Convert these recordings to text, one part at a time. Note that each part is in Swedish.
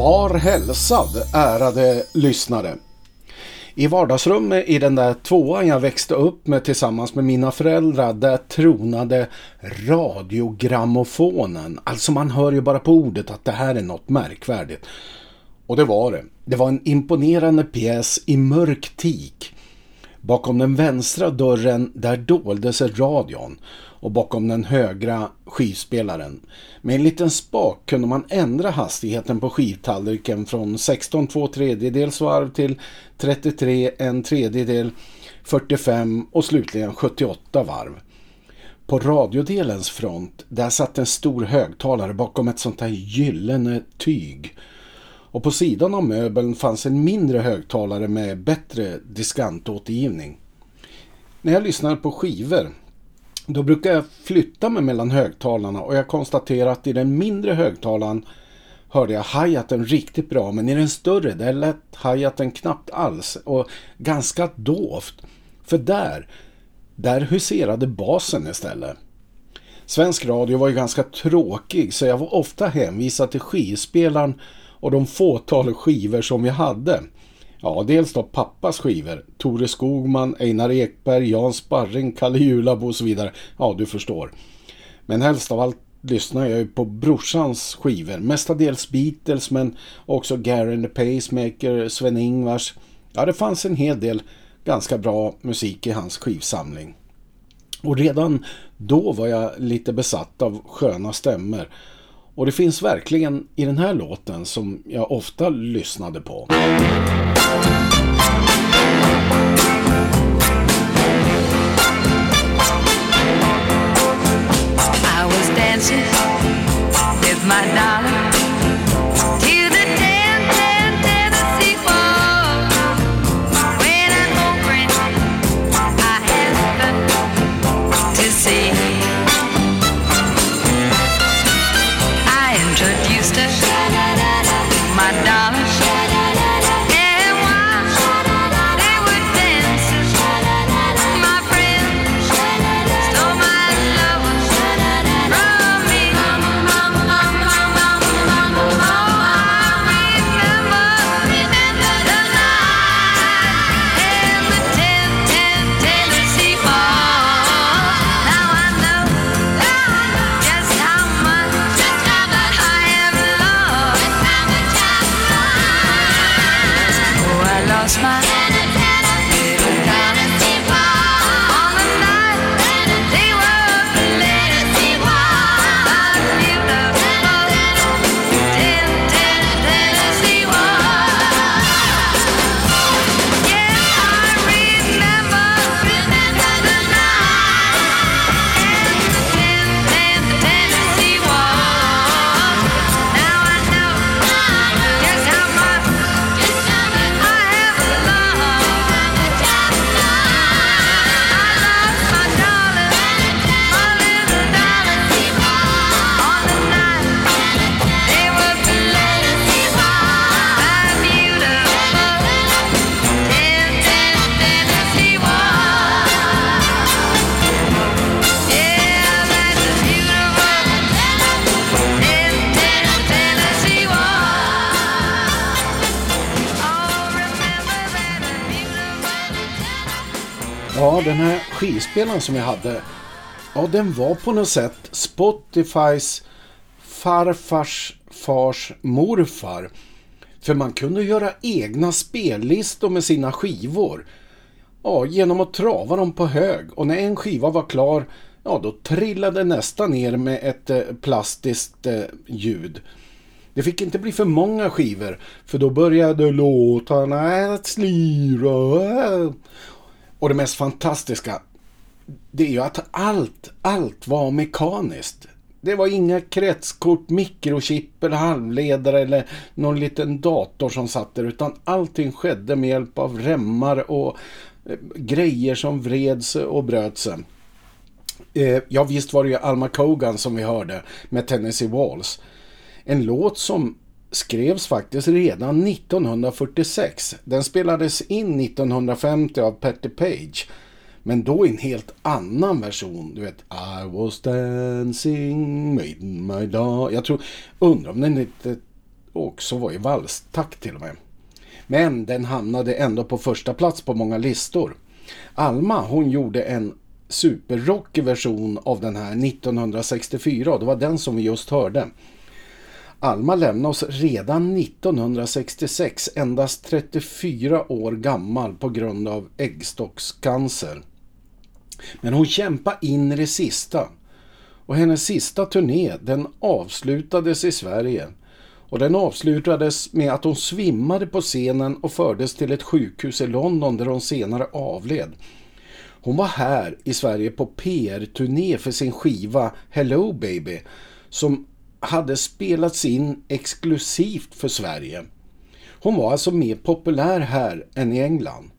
Var hälsad ärade lyssnare. I vardagsrummet i den där tvåan jag växte upp med tillsammans med mina föräldrar där tronade radiogrammofonen. Alltså man hör ju bara på ordet att det här är något märkvärdigt. Och det var det. Det var en imponerande pjäs i mörk tik. Bakom den vänstra dörren där dolde sig radion och bakom den högra skivspelaren. Med en liten spak kunde man ändra hastigheten på skivtallriken från 16 2 tredjedels varv till 33 en tredjedel, 45 och slutligen 78 varv. På radiodelens front där satt en stor högtalare bakom ett sånt här gyllene tyg. Och på sidan av möbeln fanns en mindre högtalare med bättre diskantåtergivning. När jag lyssnade på skivor då brukar jag flytta mig mellan högtalarna och jag konstaterar att i den mindre högtalaren hörde jag hi-haten riktigt bra men i den större där lät hi-haten knappt alls och ganska dovt. För där, där huserade basen istället. Svensk radio var ju ganska tråkig så jag var ofta hänvisad till skivspelaren och de fåtal skivor som vi hade. Ja, dels då pappas skivor. Tore Skogman, Einar Ekberg, Jan Sparring, Kalle Julabo och så vidare. Ja, du förstår. Men helst av allt lyssnar jag ju på brorsans skivor. Mestadels Beatles men också Gary and the Pacemaker, Sven-Ingvars. Ja, det fanns en hel del ganska bra musik i hans skivsamling. Och redan då var jag lite besatt av sköna stämmer. Och det finns verkligen i den här låten som jag ofta lyssnade på. I was dancing with my darling Ja, den här skivspelaren som jag hade, ja den var på något sätt Spotifys farfars fars morfar. För man kunde göra egna spellistor med sina skivor. Ja, genom att trava dem på hög. Och när en skiva var klar, ja då trillade nästa ner med ett eh, plastiskt eh, ljud. Det fick inte bli för många skivor, för då började låtarna att slira. Och det mest fantastiska, det är ju att allt, allt var mekaniskt. Det var inga kretskort, mikrochip eller halvledare eller någon liten dator som satt där utan allting skedde med hjälp av remmar och eh, grejer som vreds och bröt sig. Eh, ja visst var det ju Alma Cogan som vi hörde med Tennessee Walls. En låt som skrevs faktiskt redan 1946. Den spelades in 1950 av Patti Page. Men då i en helt annan version. Du vet, I was dancing, made my dag. Jag tror, undrar om den inte också var i valstakt till och med. Men den hamnade ändå på första plats på många listor. Alma hon gjorde en superrockig version av den här 1964 och det var den som vi just hörde. Alma lämnade oss redan 1966, endast 34 år gammal på grund av äggstockscancer. Men hon kämpade in i det sista. Och hennes sista turné den avslutades i Sverige. Och den avslutades med att hon svimmade på scenen och fördes till ett sjukhus i London där hon senare avled. Hon var här i Sverige på PR-turné för sin skiva Hello Baby som hade spelats in exklusivt för Sverige. Hon var alltså mer populär här än i England.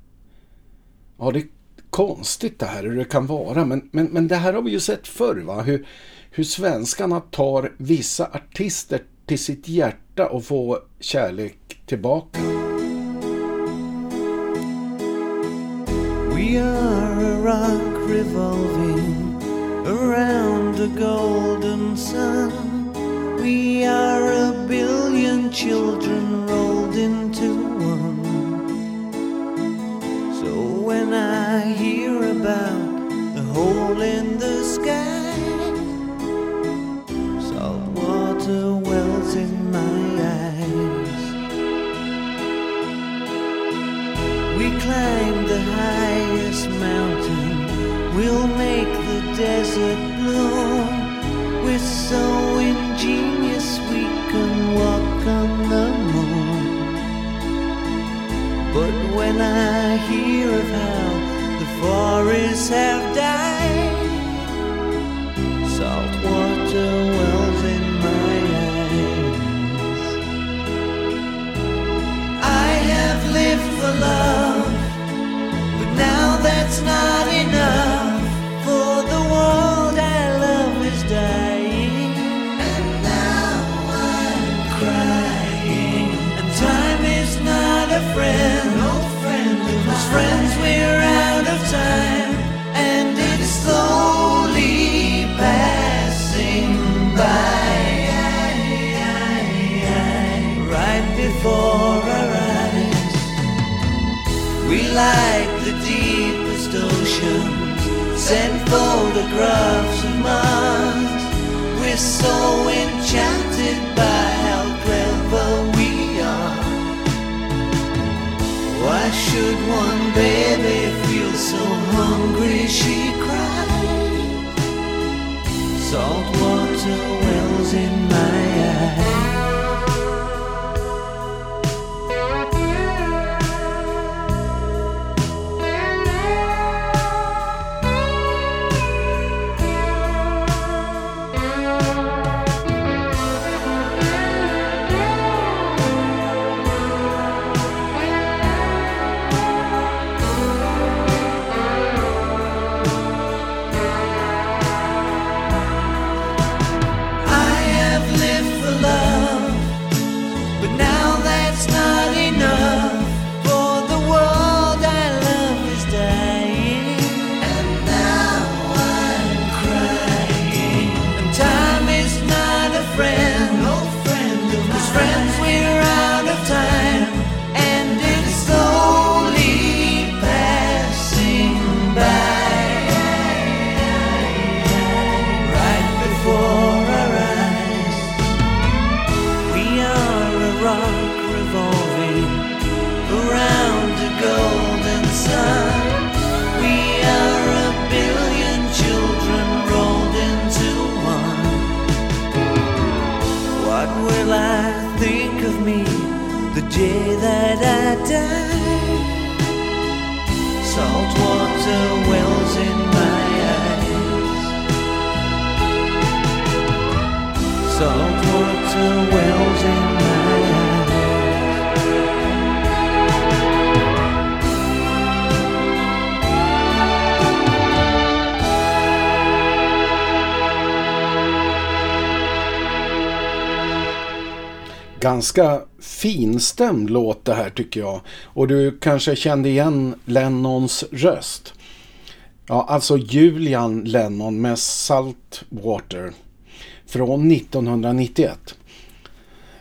Ja, det är konstigt det här hur det kan vara, men, men, men det här har vi ju sett förr va? Hur, hur svenskarna tar vissa artister till sitt hjärta och får kärlek tillbaka. We are a rock revolving around a golden sun. We are a billion children rolled into one. So when I hear about the hole in the sky, salt water wells in my eyes. We climb the highest mountain. We'll make the desert bloom. We're so ingenious we can walk on the moon. But when I hear of how the forests have died, salt water wells in my eyes. I have lived for love, but now that's not enough. Time, and it's slowly passing by right before our eyes. We like the deepest oceans, send photographs of Mars. We're so enchanted by how clever we are. Why should one so hungry she cries? Salt water wells in my eyes. Salt wells in my eyes. Wells in my eyes. Ganska finstämd låt det här tycker jag. Och du kanske kände igen Lennons röst. Ja, alltså Julian Lennon med Saltwater från 1991.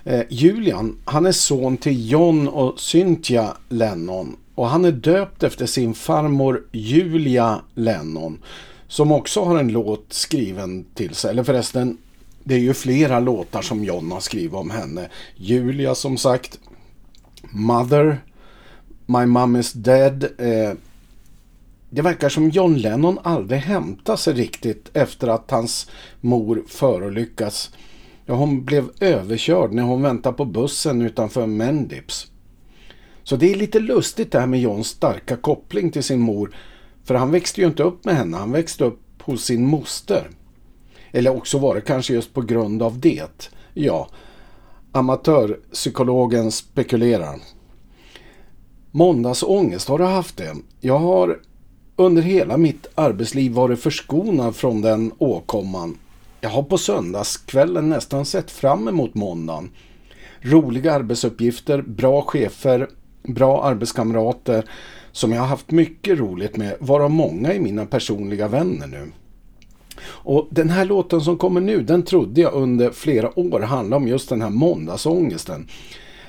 Eh, Julian, han är son till John och Cynthia Lennon och han är döpt efter sin farmor Julia Lennon som också har en låt skriven till sig. Eller förresten, det är ju flera låtar som John har skrivit om henne. Julia som sagt, Mother, My Mom Is Dead. Eh, det verkar som John Lennon aldrig hämtar sig riktigt efter att hans mor förolyckas. Ja, hon blev överkörd när hon väntade på bussen utanför Mendips. Så det är lite lustigt det här med Johns starka koppling till sin mor. För han växte ju inte upp med henne, han växte upp hos sin moster. Eller också var det kanske just på grund av det. Ja, amatörpsykologen spekulerar. Måndagsångest, har du haft det? Jag har under hela mitt arbetsliv varit förskonad från den åkomman. Jag har på söndagskvällen nästan sett fram emot måndagen. Roliga arbetsuppgifter, bra chefer, bra arbetskamrater som jag har haft mycket roligt med, varav många är mina personliga vänner nu. Och den här låten som kommer nu, den trodde jag under flera år handlade om just den här måndagsångesten.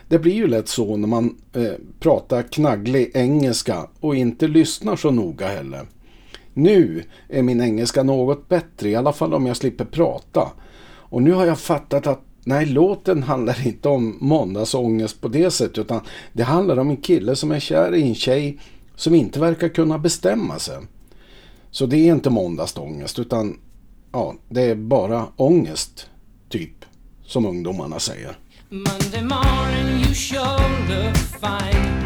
Det blir ju lätt så när man eh, pratar knagglig engelska och inte lyssnar så noga heller. Nu är min engelska något bättre, i alla fall om jag slipper prata. Och nu har jag fattat att nej, låten handlar inte om måndagsångest på det sättet, utan det handlar om en kille som är kär i en tjej som inte verkar kunna bestämma sig. Så det är inte måndagsångest, utan ja, det är bara ångest, typ, som ungdomarna säger. Monday morning, you sure look fine.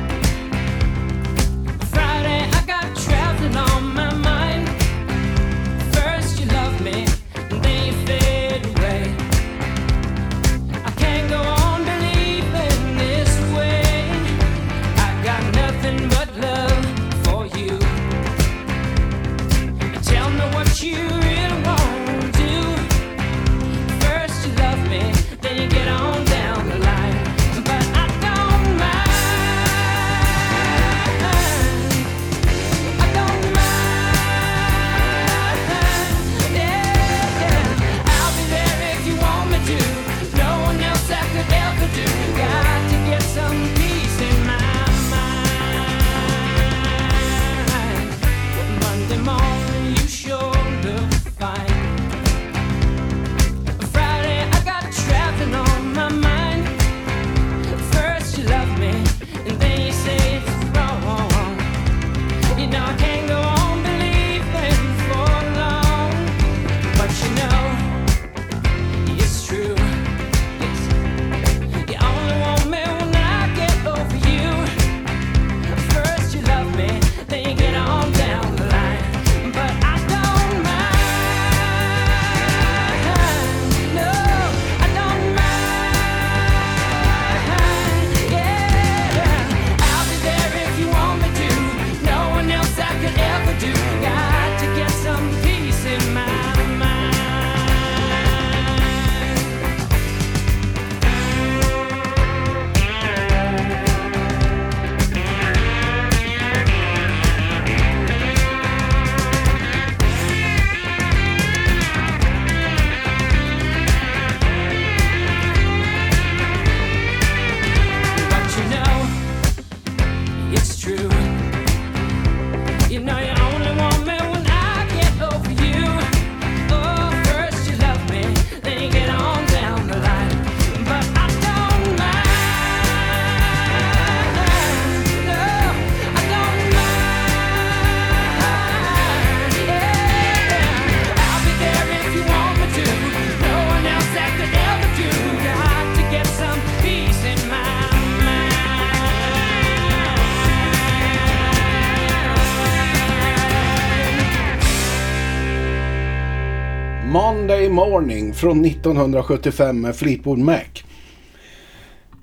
Morning från 1975 med Fleetwood Mac.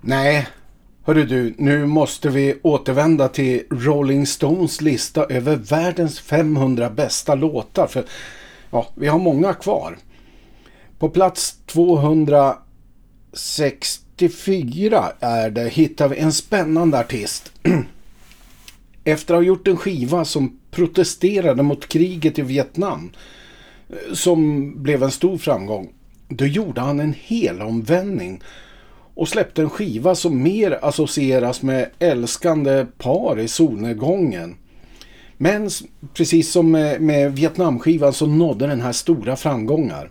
Nej, hörru du, nu måste vi återvända till Rolling Stones lista över världens 500 bästa låtar. För ja, vi har många kvar. På plats 264 är det, hittar vi en spännande artist. Efter att ha gjort en skiva som protesterade mot kriget i Vietnam som blev en stor framgång. Då gjorde han en helomvändning och släppte en skiva som mer associeras med älskande par i solnedgången. Men precis som med, med Vietnamskivan så nådde den här stora framgångar.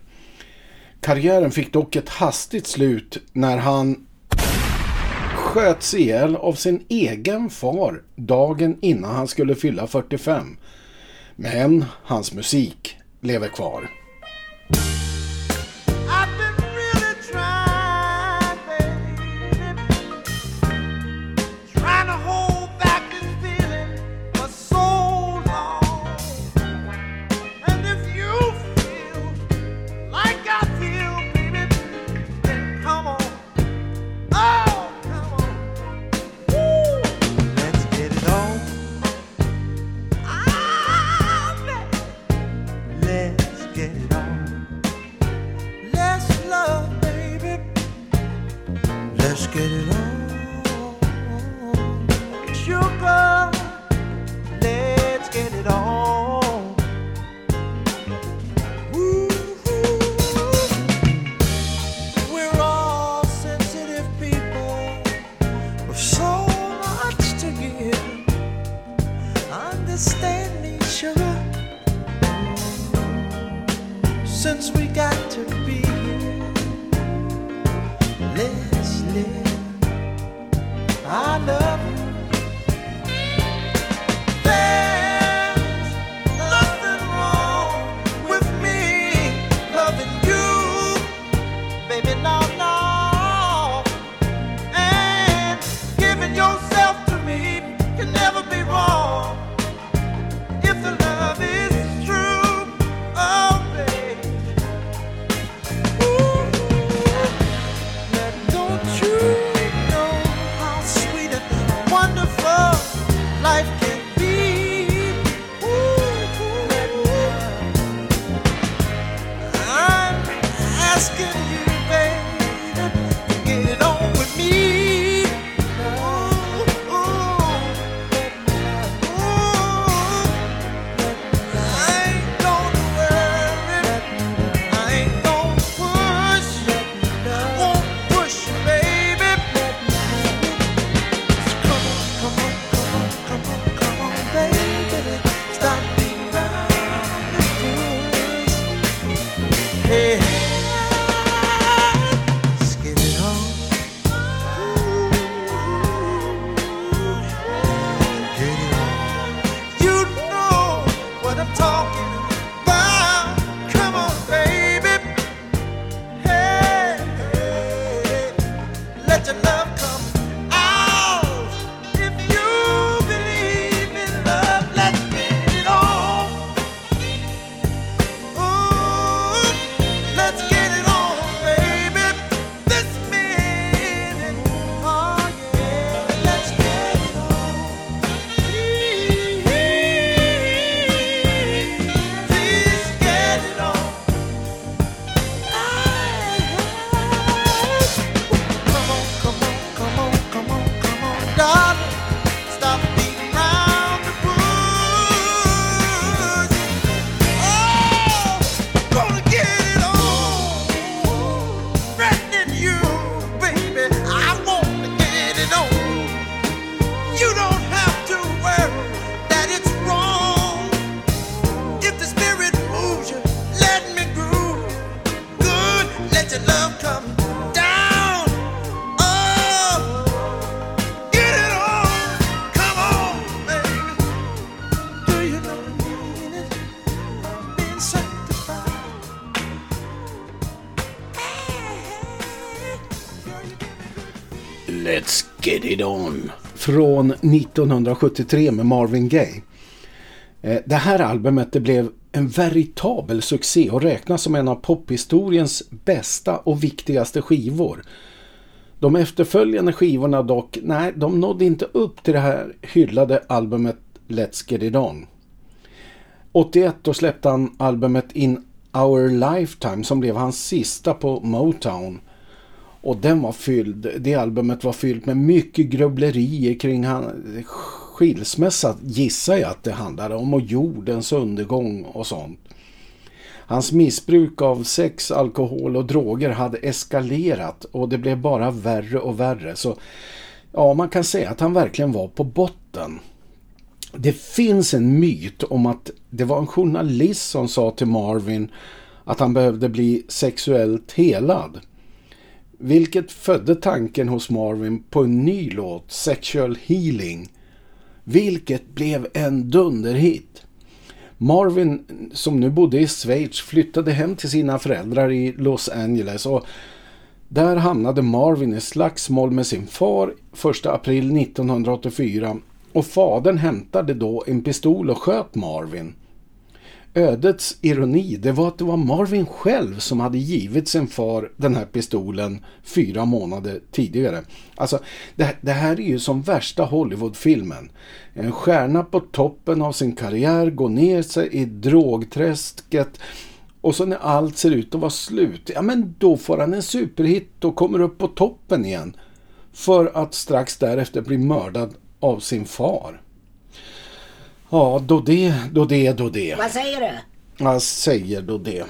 Karriären fick dock ett hastigt slut när han sköts ihjäl av sin egen far dagen innan han skulle fylla 45. Men hans musik lever kvar. It On. Från 1973 med Marvin Gaye. Eh, det här albumet det blev en veritabel succé och räknas som en av pophistoriens bästa och viktigaste skivor. De efterföljande skivorna dock, nej, de nådde inte upp till det här hyllade albumet Let's Get It On. 81 då släppte han albumet In Our Lifetime som blev hans sista på Motown. Och den var fylld, det albumet var fyllt med mycket grubblerier kring han, skilsmässa gissar jag att det handlade om och jordens undergång och sånt. Hans missbruk av sex, alkohol och droger hade eskalerat och det blev bara värre och värre. Så ja, man kan säga att han verkligen var på botten. Det finns en myt om att det var en journalist som sa till Marvin att han behövde bli sexuellt helad. Vilket födde tanken hos Marvin på en ny låt, Sexual Healing. Vilket blev en dunderhit. Marvin, som nu bodde i Schweiz, flyttade hem till sina föräldrar i Los Angeles och där hamnade Marvin i slagsmål med sin far 1 april 1984 och fadern hämtade då en pistol och sköt Marvin. Ödets ironi, det var att det var Marvin själv som hade givit sin far den här pistolen fyra månader tidigare. Alltså, det, det här är ju som värsta Hollywoodfilmen. En stjärna på toppen av sin karriär går ner sig i drogträsket och så när allt ser ut att vara slut, ja men då får han en superhit och kommer upp på toppen igen. För att strax därefter bli mördad av sin far. Ja, då det, då det, då det. Vad säger du? Jag säger då det.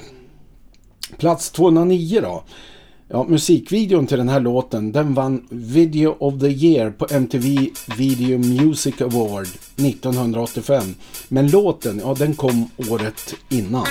Plats 209 då. Ja, musikvideon till den här låten den vann Video of the Year på MTV Video Music Award 1985. Men låten, ja den kom året innan.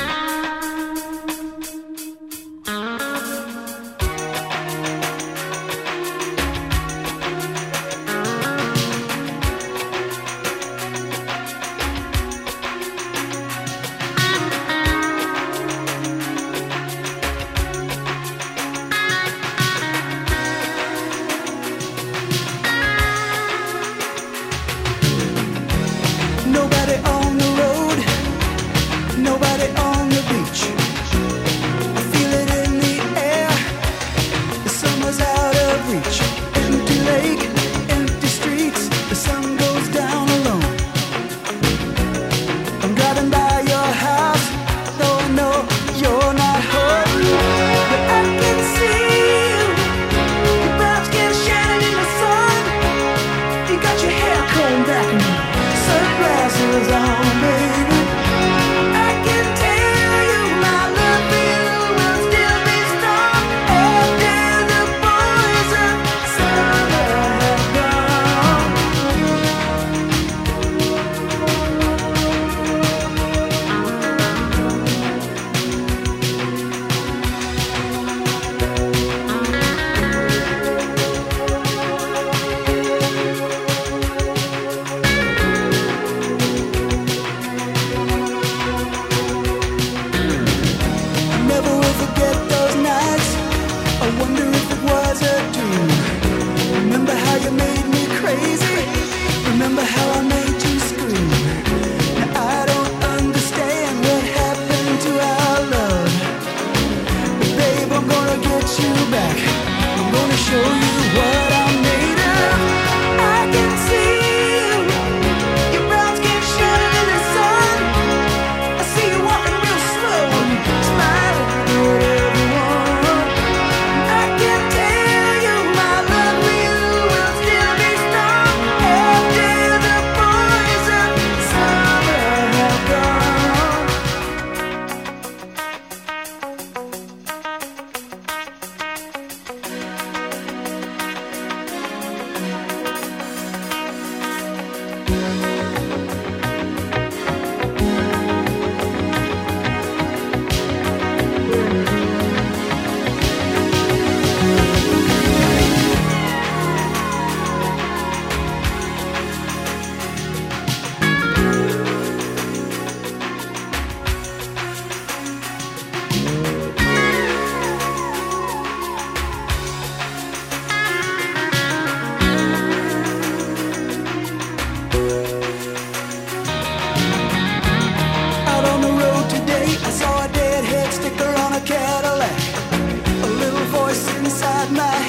not my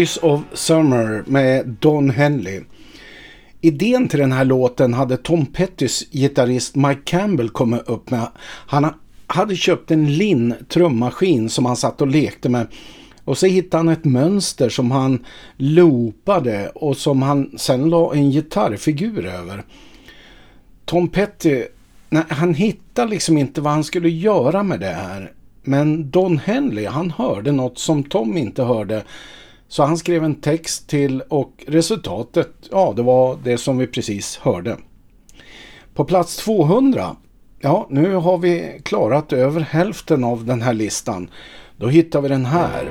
Voice of Summer med Don Henley. Idén till den här låten hade Tom Pettys gitarrist Mike Campbell kommit upp med. Han hade köpt en Linn trummaskin som han satt och lekte med. Och så hittade han ett mönster som han loopade och som han sen la en gitarrfigur över. Tom Petty, nej, han hittade liksom inte vad han skulle göra med det här. Men Don Henley, han hörde något som Tom inte hörde. Så han skrev en text till och resultatet, ja det var det som vi precis hörde. På plats 200, ja nu har vi klarat över hälften av den här listan. Då hittar vi den här.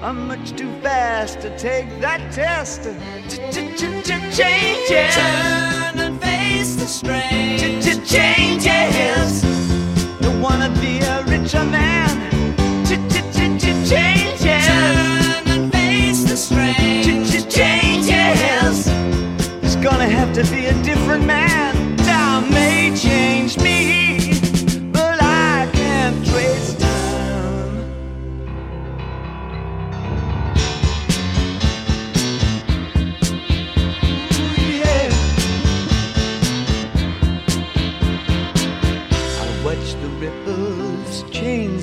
I'm much too fast to take that test. Changes. Turn and face the strain. Changes. Don't wanna be a richer man. Changes. Turn and face the strain. Changes. It's gonna have to be a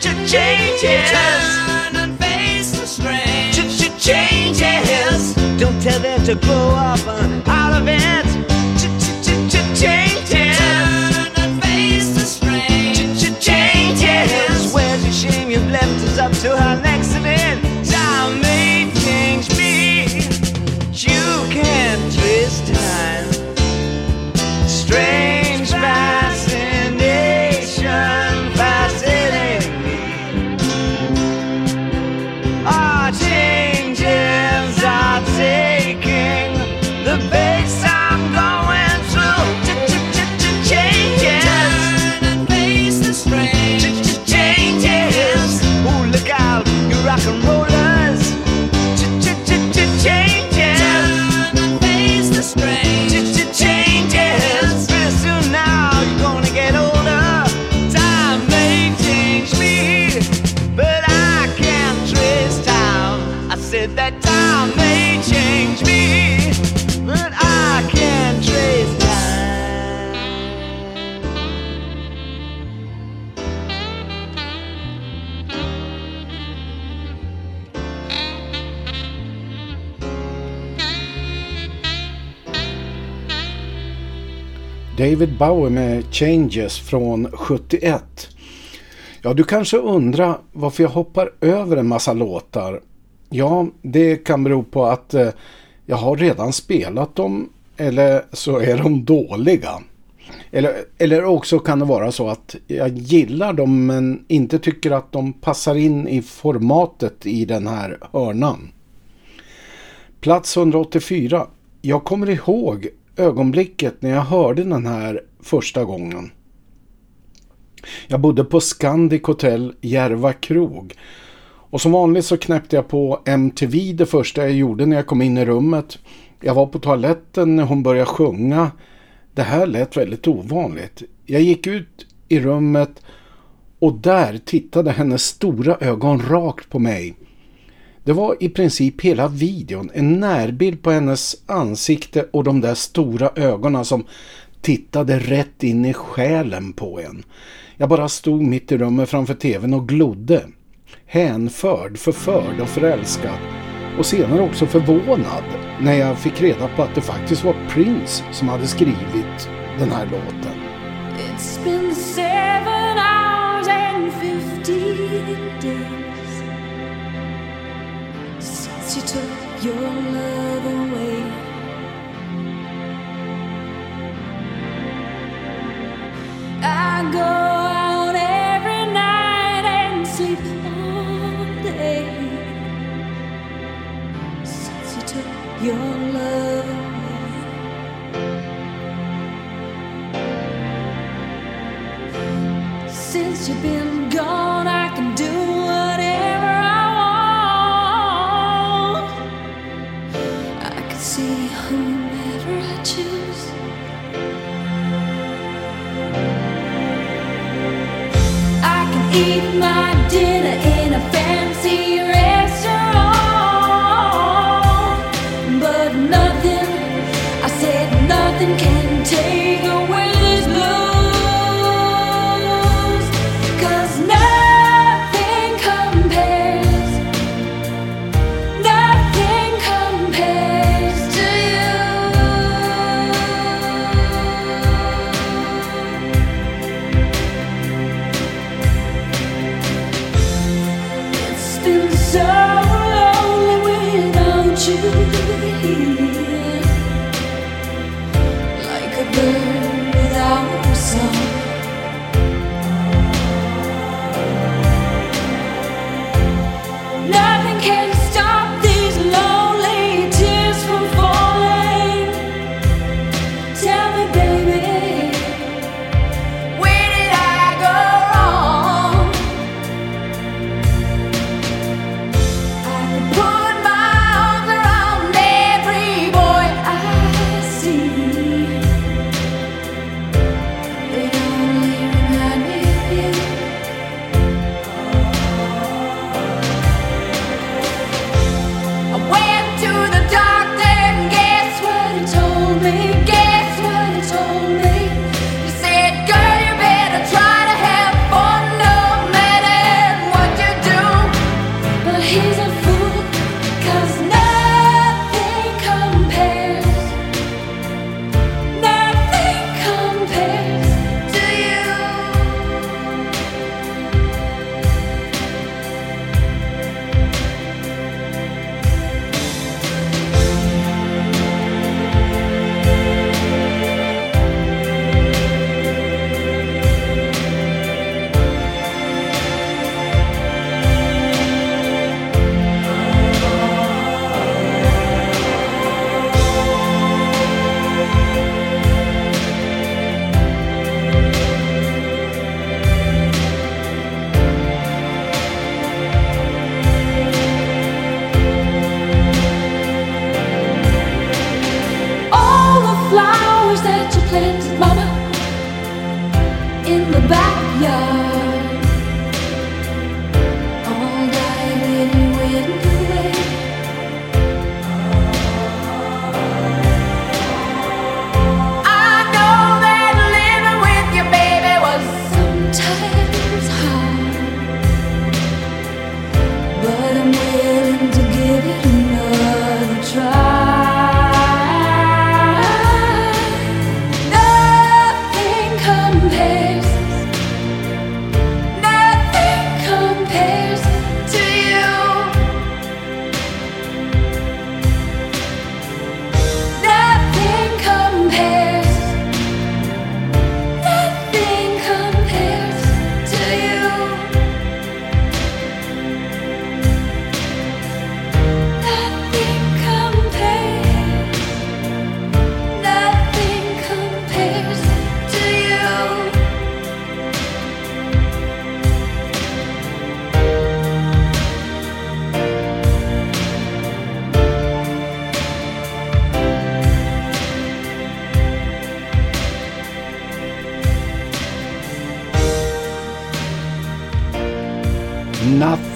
Changes. Turn and face the strain. Changes. Don't tell them to grow up uh, out of it. Changes. Turn and face the strain. Changes. Where's your shame? You've left us up to accident. David Bowie med Changes från 71. Ja, du kanske undrar varför jag hoppar över en massa låtar. Ja, det kan bero på att eh, jag har redan spelat dem eller så är de dåliga. Eller, eller också kan det vara så att jag gillar dem men inte tycker att de passar in i formatet i den här hörnan. Plats 184. Jag kommer ihåg ögonblicket när jag hörde den här första gången. Jag bodde på Scandic Hotel Järva krog. Och som vanligt så knäppte jag på MTV det första jag gjorde när jag kom in i rummet. Jag var på toaletten när hon började sjunga. Det här lät väldigt ovanligt. Jag gick ut i rummet Och där tittade hennes stora ögon rakt på mig. Det var i princip hela videon, en närbild på hennes ansikte och de där stora ögonen som tittade rätt in i själen på en. Jag bara stod mitt i rummet framför tvn och glodde. Hänförd, förförd och förälskad. Och senare också förvånad när jag fick reda på att det faktiskt var Prince som hade skrivit den här låten. It's been seven hours and fifty days since you took your love away. I go out every night and sleep all day since you took your love away. Since you've been gone,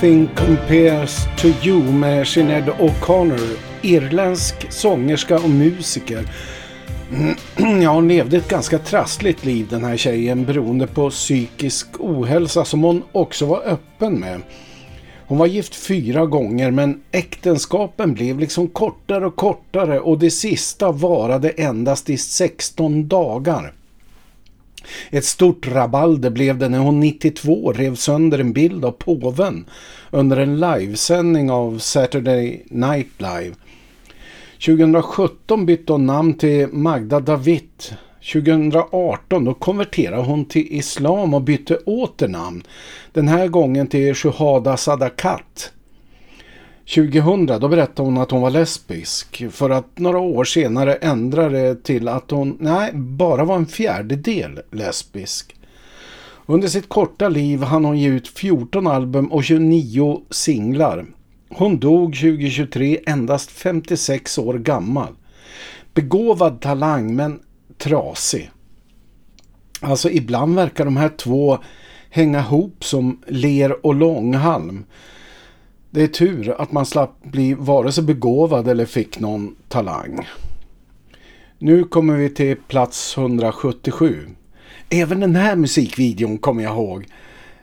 Nothing compares to you med Sinead O'Connor. Irländsk sångerska och musiker. Ja, hon levde ett ganska trassligt liv den här tjejen beroende på psykisk ohälsa som hon också var öppen med. Hon var gift fyra gånger men äktenskapen blev liksom kortare och kortare och det sista varade endast i 16 dagar. Ett stort rabalder blev det när hon 92 rev sönder en bild av påven under en livesändning av Saturday Night Live. 2017 bytte hon namn till Magda David. 2018 då konverterade hon till islam och bytte åter namn. Den här gången till Shuhada Sadakat. 2000 då berättade hon att hon var lesbisk för att några år senare ändra det till att hon nej, bara var en fjärdedel lesbisk. Under sitt korta liv hann hon ge ut 14 album och 29 singlar. Hon dog 2023 endast 56 år gammal. Begåvad talang men trasig. Alltså ibland verkar de här två hänga ihop som ler och långhalm. Det är tur att man slapp bli vare sig begåvad eller fick någon talang. Nu kommer vi till plats 177. Även den här musikvideon kommer jag ihåg.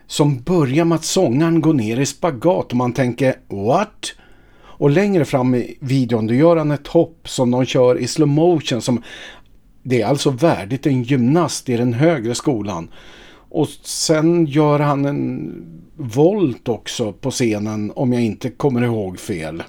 Som börjar med att sångaren går ner i spagat och man tänker What? Och längre fram i videon då gör han ett hopp som de kör i slow motion som det är alltså värdigt en gymnast i den högre skolan. Och sen gör han en volt också på scenen om jag inte kommer ihåg fel.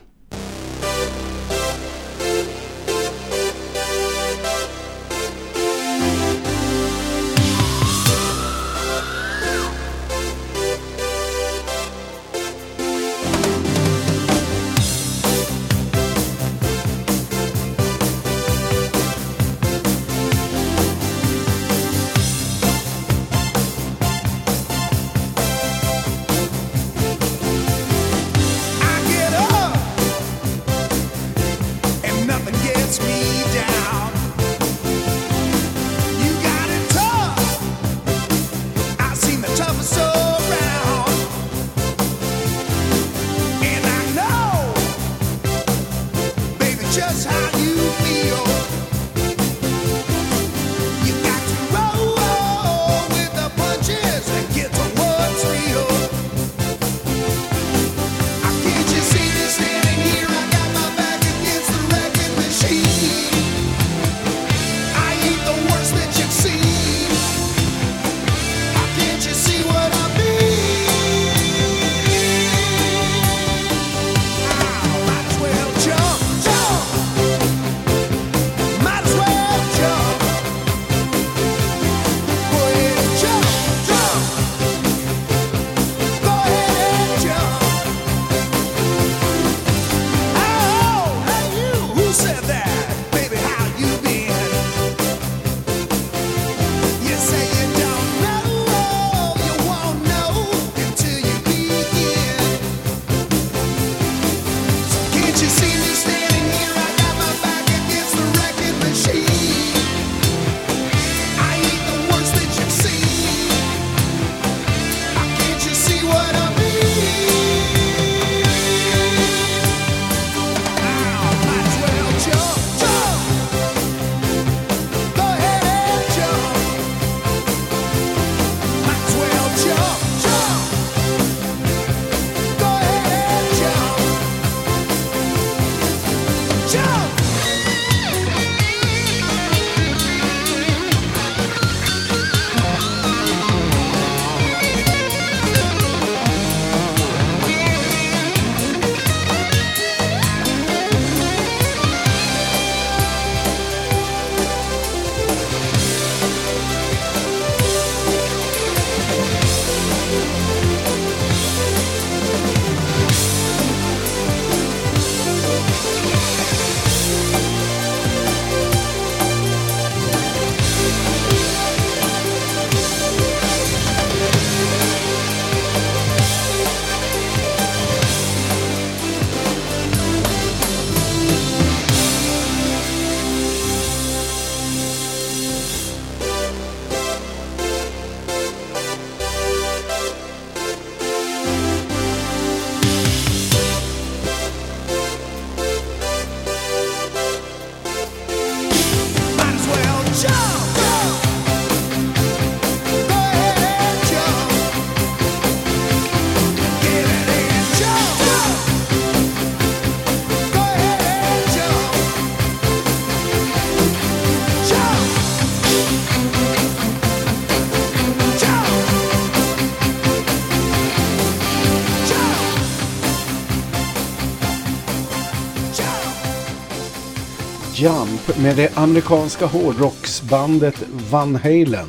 Jump med det amerikanska hårdrocksbandet Van Halen.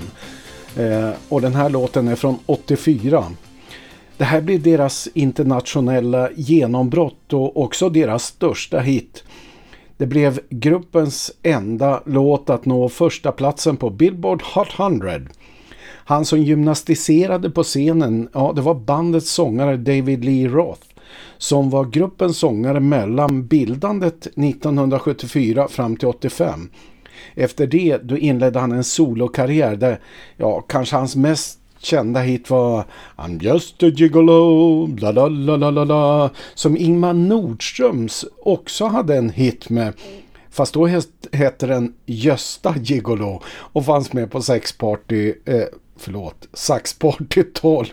Eh, och den här låten är från 84. Det här blir deras internationella genombrott och också deras största hit. Det blev gruppens enda låt att nå första platsen på Billboard Hot 100. Han som gymnastiserade på scenen, ja det var bandets sångare David Lee Roth som var gruppens sångare mellan bildandet 1974 fram till 85. Efter det då inledde han en solokarriär där ja, kanske hans mest kända hit var I'm just a gigolo, bla bla bla bla bla la som Ingmar Nordströms också hade en hit med fast då hette den Gösta Gigolo och fanns med på Sexparty, eh, förlåt, Saxparty 12.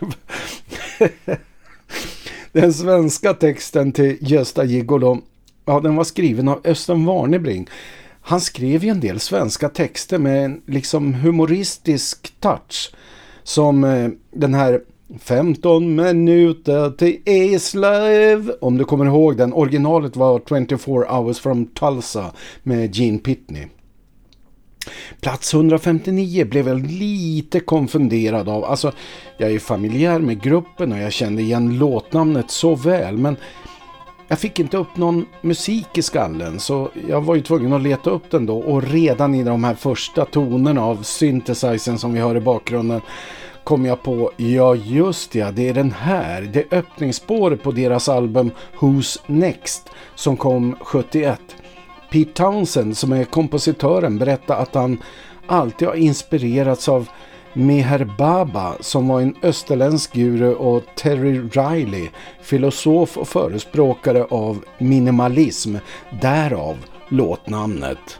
Den svenska texten till Gösta Gigolo, ja den var skriven av Östen Warnerbring. Han skrev ju en del svenska texter med en liksom humoristisk touch. Som eh, den här 15 minuter till Eslöv. Om du kommer ihåg den. Originalet var 24 hours from Tulsa med Gene Pitney. Plats 159 blev jag lite konfunderad av. Alltså, jag är familjär med gruppen och jag kände igen låtnamnet så väl. Men jag fick inte upp någon musik i skallen så jag var ju tvungen att leta upp den då. Och redan i de här första tonerna av synthesizern som vi hör i bakgrunden kom jag på, ja just ja, det är den här. Det är öppningsspåret på deras album Who's Next som kom 71. Pete Townsend som är kompositören berättar att han alltid har inspirerats av Meher Baba som var en österländsk guru och Terry Riley, filosof och förespråkare av minimalism, därav låtnamnet.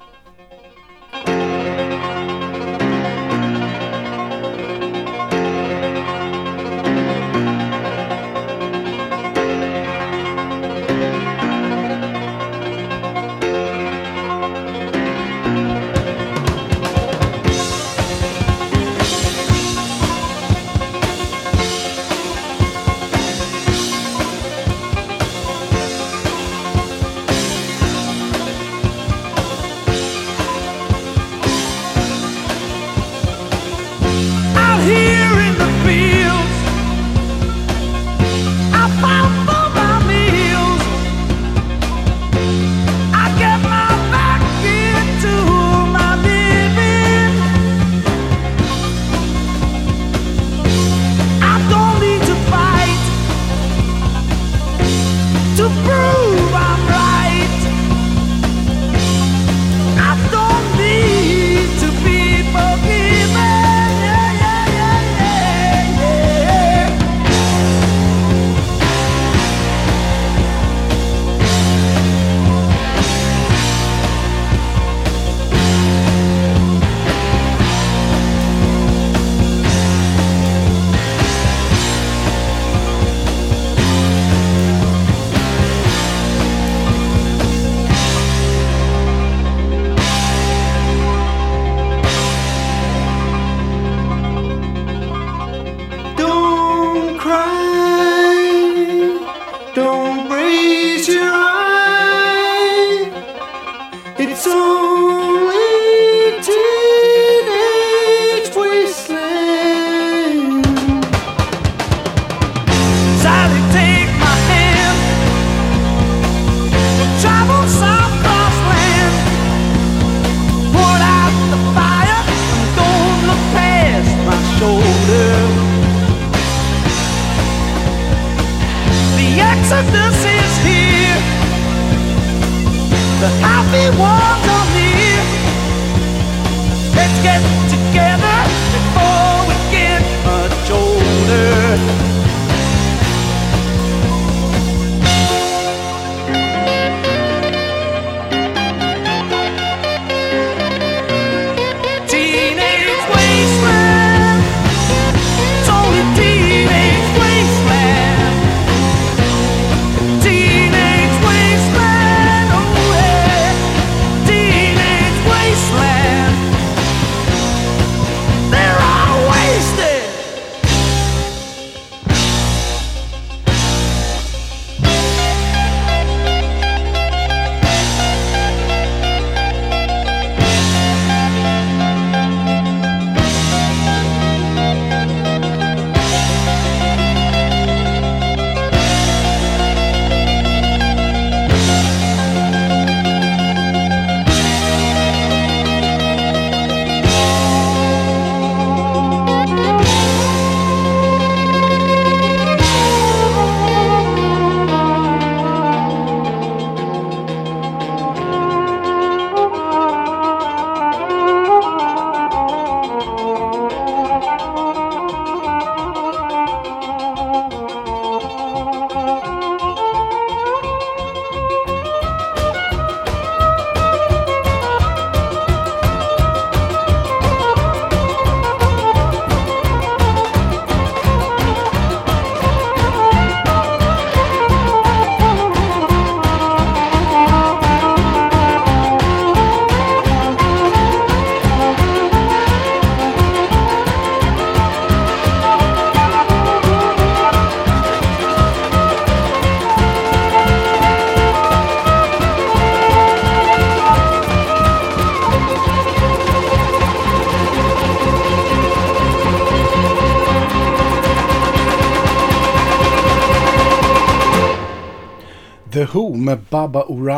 Don't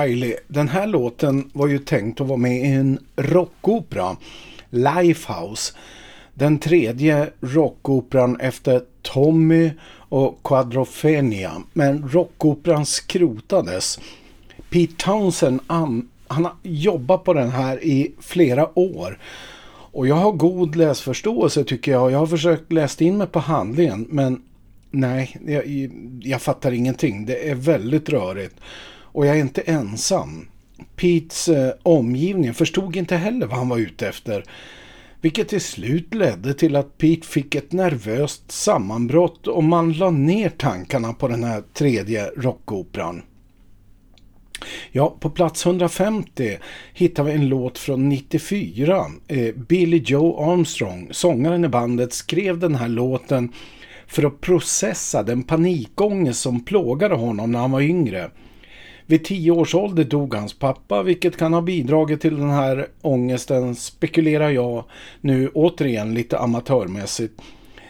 Riley. Den här låten var ju tänkt att vara med i en rockopera, Lifehouse. Den tredje rockoperan efter Tommy och Quadrophenia. Men rockoperan skrotades. Pete Townsend han, han har jobbat på den här i flera år. Och jag har god läsförståelse tycker jag. Jag har försökt läsa in mig på handlingen men nej, jag, jag fattar ingenting. Det är väldigt rörigt. Och jag är inte ensam. Petes eh, omgivning förstod inte heller vad han var ute efter. Vilket till slut ledde till att Pete fick ett nervöst sammanbrott och man la ner tankarna på den här tredje rockoperan. Ja, på plats 150 hittar vi en låt från 94. Eh, Billy Joe Armstrong, sångaren i bandet, skrev den här låten för att processa den panikångest som plågade honom när han var yngre. Vid tio års ålder dog hans pappa vilket kan ha bidragit till den här ångesten spekulerar jag nu återigen lite amatörmässigt.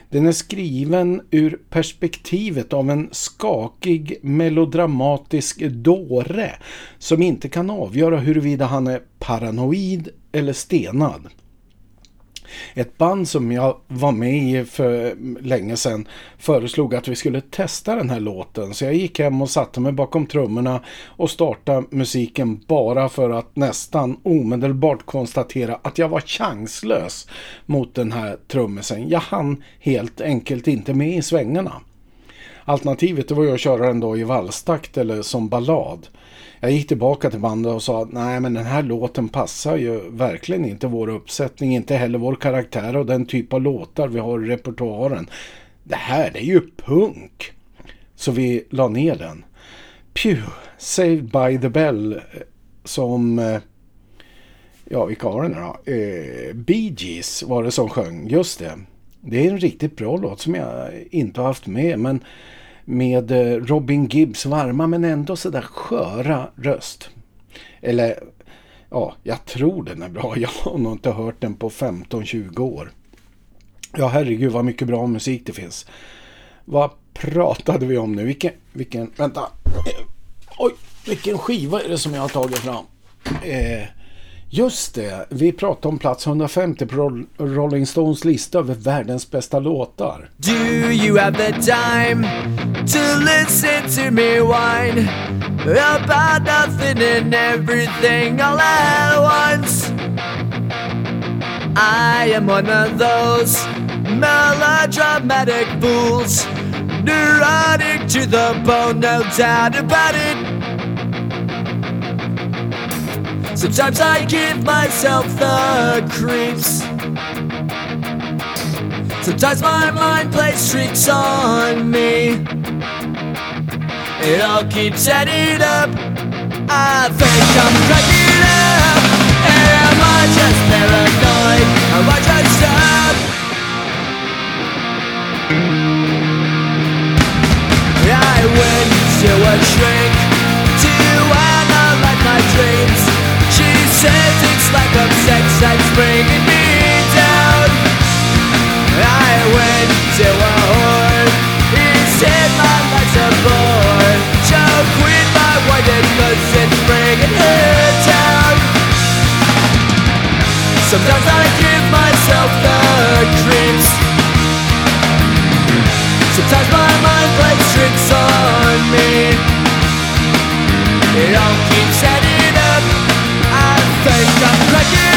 Den är skriven ur perspektivet av en skakig melodramatisk dåre som inte kan avgöra huruvida han är paranoid eller stenad. Ett band som jag var med i för länge sedan föreslog att vi skulle testa den här låten så jag gick hem och satte mig bakom trummorna och startade musiken bara för att nästan omedelbart konstatera att jag var chanslös mot den här trummisen. Jag hann helt enkelt inte med i svängarna. Alternativet var ju att köra den då i valstakt eller som ballad. Jag gick tillbaka till bandet och sa att nej men den här låten passar ju verkligen inte vår uppsättning, inte heller vår karaktär och den typ av låtar vi har i repertoaren. Det här det är ju punk. Så vi la ner den. Pew, Saved by the Bell eh, som eh, Ja, vilka var det nu då? Eh, Bee Gees var det som sjöng, just det. Det är en riktigt bra låt som jag inte har haft med, men med eh, Robin Gibbs varma men ändå sådär sköra röst. Eller, ja, jag tror den är bra. Jag har nog inte hört den på 15-20 år. Ja, herregud vad mycket bra musik det finns. Vad pratade vi om nu? Vilken, vilken, vänta. Eh, oj, vilken skiva är det som jag har tagit fram? Eh, just det, vi pratade om plats 150 på Rolling Stones lista över världens bästa låtar. Do you have the time to listen to me whine about nothing and everything all at once? I am one of those melodramatic fools, neurotic to the bone, no doubt about it. Sometimes I give myself the creeps. Sometimes my mind plays tricks on me. It all keeps adding up. I think I'm cracking up. Am I just paranoid? Am I just up? I went to a shrink to analyze my dreams. Says it's like a sex that's bringing me down. I went to a whore. He said my life's a bore. So quit my white cause it's bringing her down. Sometimes I give myself the creeps. Sometimes my mind plays tricks on me. It all keeps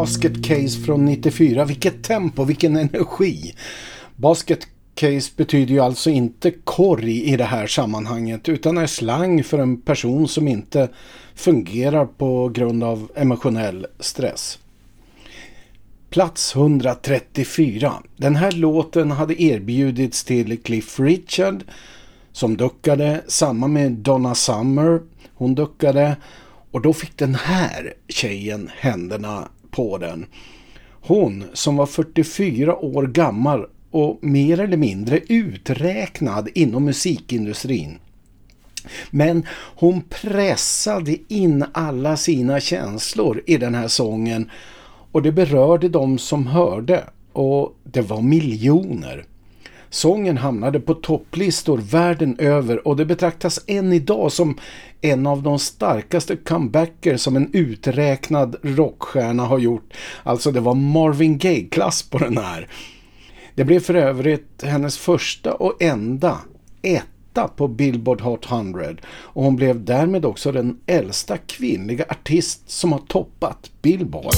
Basket Case från 94. Vilket tempo, vilken energi. Basket Case betyder ju alltså inte korg i det här sammanhanget utan är slang för en person som inte fungerar på grund av emotionell stress. Plats 134. Den här låten hade erbjudits till Cliff Richard som duckade, samma med Donna Summer. Hon duckade och då fick den här tjejen händerna på den. Hon som var 44 år gammal och mer eller mindre uträknad inom musikindustrin. Men hon pressade in alla sina känslor i den här sången och det berörde de som hörde och det var miljoner. Sången hamnade på topplistor världen över och det betraktas än idag som en av de starkaste comebacker som en uträknad rockstjärna har gjort. Alltså det var Marvin Gaye-klass på den här. Det blev för övrigt hennes första och enda etta på Billboard Hot 100 och hon blev därmed också den äldsta kvinnliga artist som har toppat Billboard.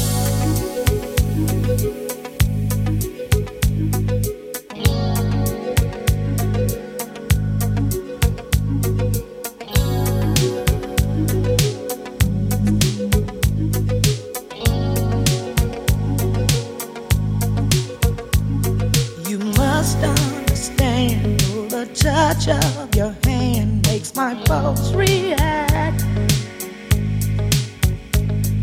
Touch of your hand makes my pulse react.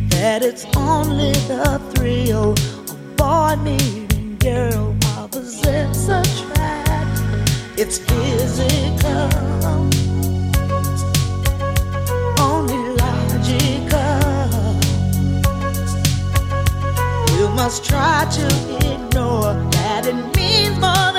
That it's only the thrill of boy meeting girl opposites attract. It's physical, only logical. You must try to ignore that it means more than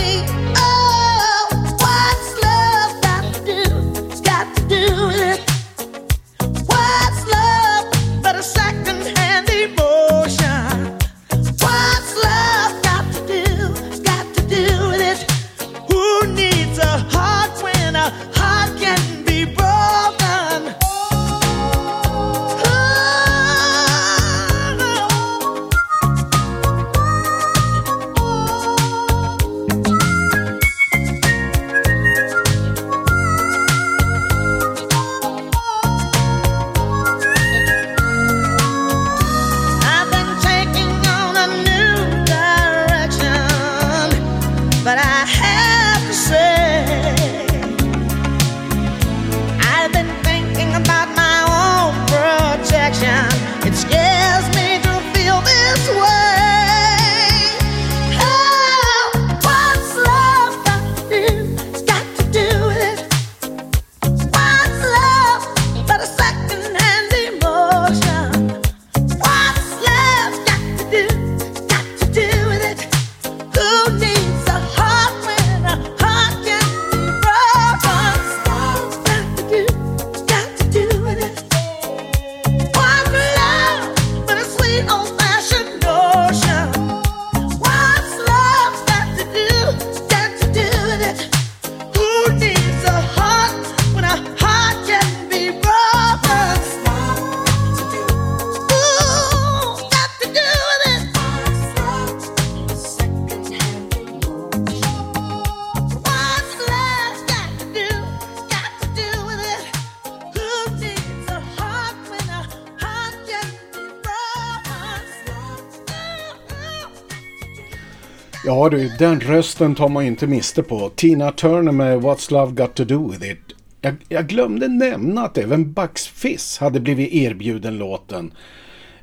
Ja du, den rösten tar man ju inte miste på. Tina Turner med What's Love Got To Do With It. Jag, jag glömde nämna att även Bucks Fizz hade blivit erbjuden låten.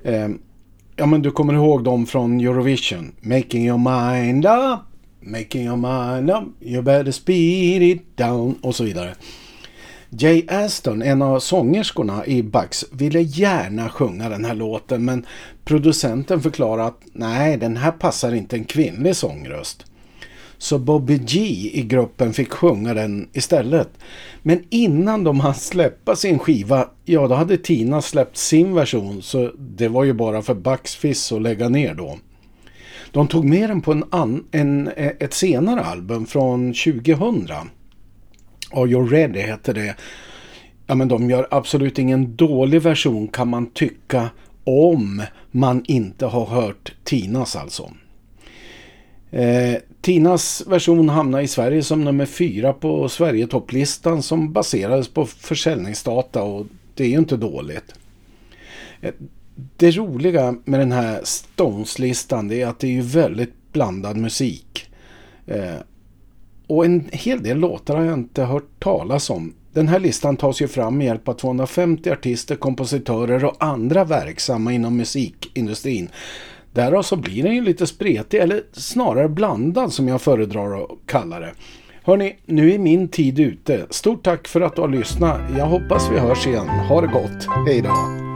Eh, ja men du kommer ihåg dem från Eurovision. Making your mind up, making your mind up, you better speed it down och så vidare. Jay Aston, en av sångerskorna i Bucks, ville gärna sjunga den här låten men producenten förklarade att nej, den här passar inte en kvinnlig sångröst. Så Bobby G i gruppen fick sjunga den istället. Men innan de hann släppa sin skiva, ja då hade Tina släppt sin version så det var ju bara för Bucks Fizz att lägga ner då. De tog med den på en an, en, ett senare album från 2000. Are You Ready heter det. Ja men de gör absolut ingen dålig version kan man tycka om man inte har hört Tinas alltså. Eh, Tinas version hamnade i Sverige som nummer fyra på Sverigetopplistan som baserades på försäljningsdata och det är ju inte dåligt. Eh, det roliga med den här Stones-listan är att det är ju väldigt blandad musik. Eh, och en hel del låtar har jag inte hört talas om. Den här listan tas ju fram med hjälp av 250 artister, kompositörer och andra verksamma inom musikindustrin. Därav så blir den ju lite spretig, eller snarare blandad som jag föredrar att kalla det. Hörni, nu är min tid ute. Stort tack för att du har lyssnat. Jag hoppas vi hörs igen. Ha det gott. Hej då!